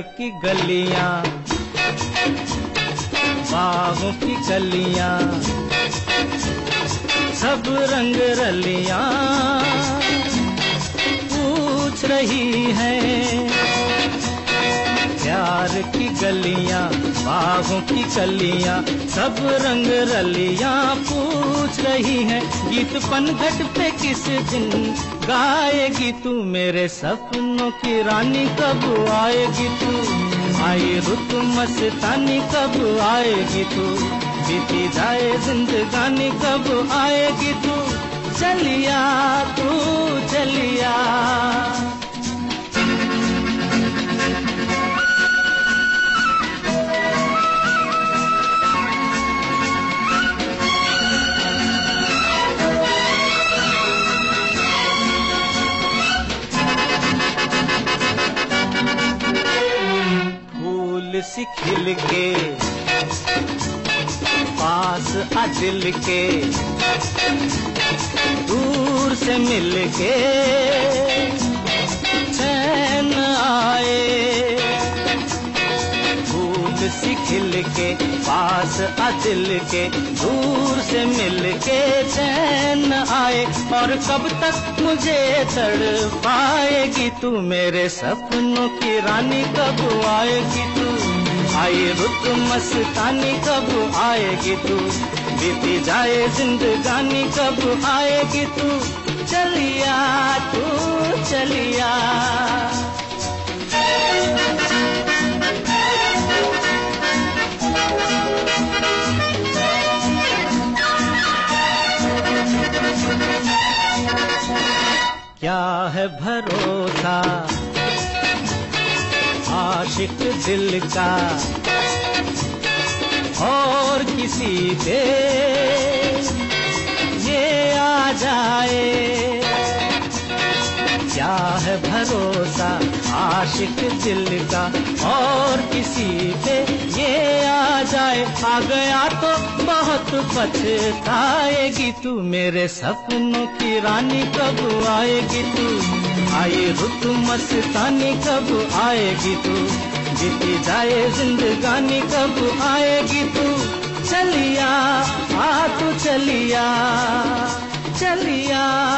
की गलियाँ बागों की गलियाँ सब रंग रलियाँ पूछ रही है प्यार की गलियाँ। बागों की कलियाँ सब रंग रलियाँ पूछ रही हैं, गीत पनघट पे किस दिन गाएगी तू मेरे सपनों की रानी, कब आएगी तू? आई रुत मस्तानी, कब आएगी तू? बीती जाए जिंदगानी, कब आएगी तू? चलिया तू सी खिल के पास आ दिल के दूर से मिल के खिल के पास दिल के दूर से मिल के चैन आए। और कब तक मुझे तड़ पाएगी तू मेरे सपनों की रानी? कब आएगी तू? आई रुत मस्तानी, कब आएगी तू? बीती जाए जिंदगानी, कब आएगी तू? चलिया तू, चलिया। क्या है भरोसा? आशिक दिल का। और किसी पे ये आ जाए। क्या है भरोसा? आशिक दिल का। और किसी पे जाए, आ गया तो बहुत पछताएगी तू मेरे सपनों की रानी, कब आएगी तू? आई रुत मस्तानी, कब आएगी तू? बीती जाए जिंदगानी, कब आएगी तू? चलिया, आ तू चलिया चलिया।